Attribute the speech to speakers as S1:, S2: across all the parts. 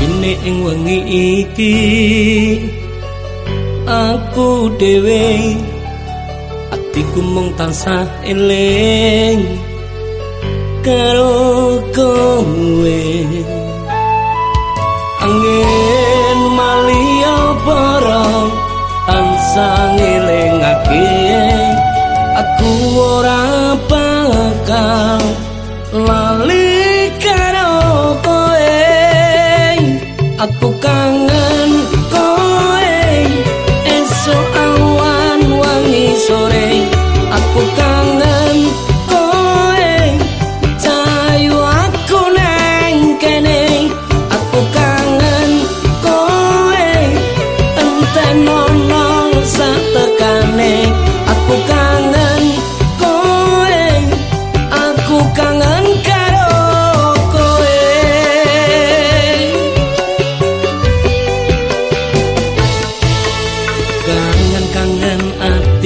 S1: sepine ing wengi iki aku dhewe atiku mung tansah eling karo kowe. Angin malia para tansah ngelingake aku ora bakal aku kangen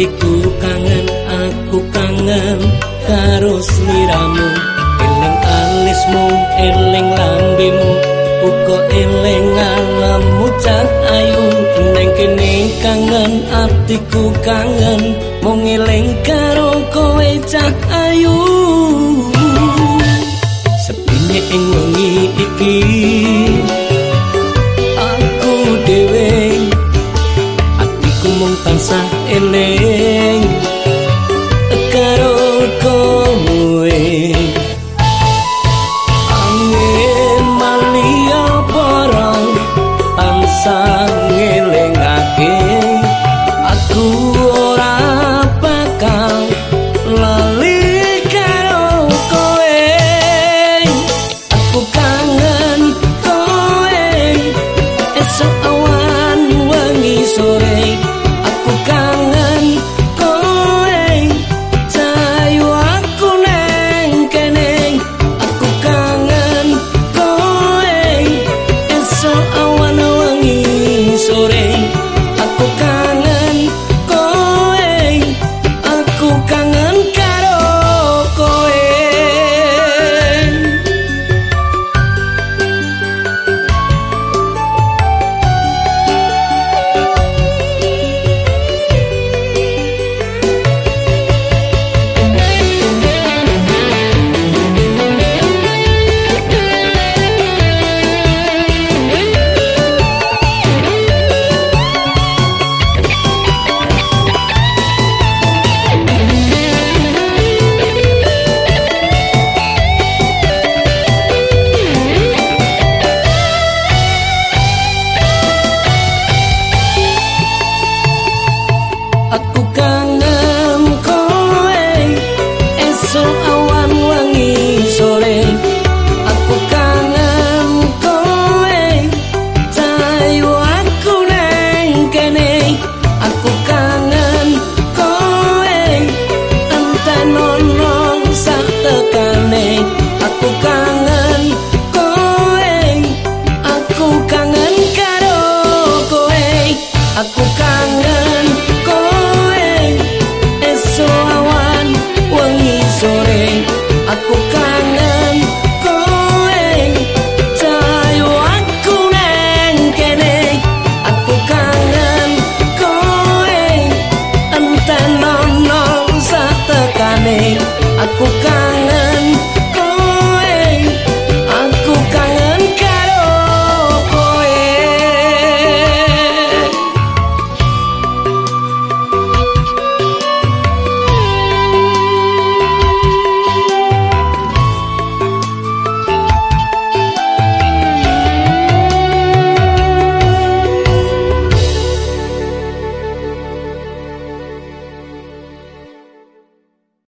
S1: atiku kangen aku kangen karo sliramu eling alismu eling lambemu uga eling alammu cak ayu. Neng kene kangen atiku kangen. Mung eling karo kowe cak ayu. Sepine ing wengi iki tan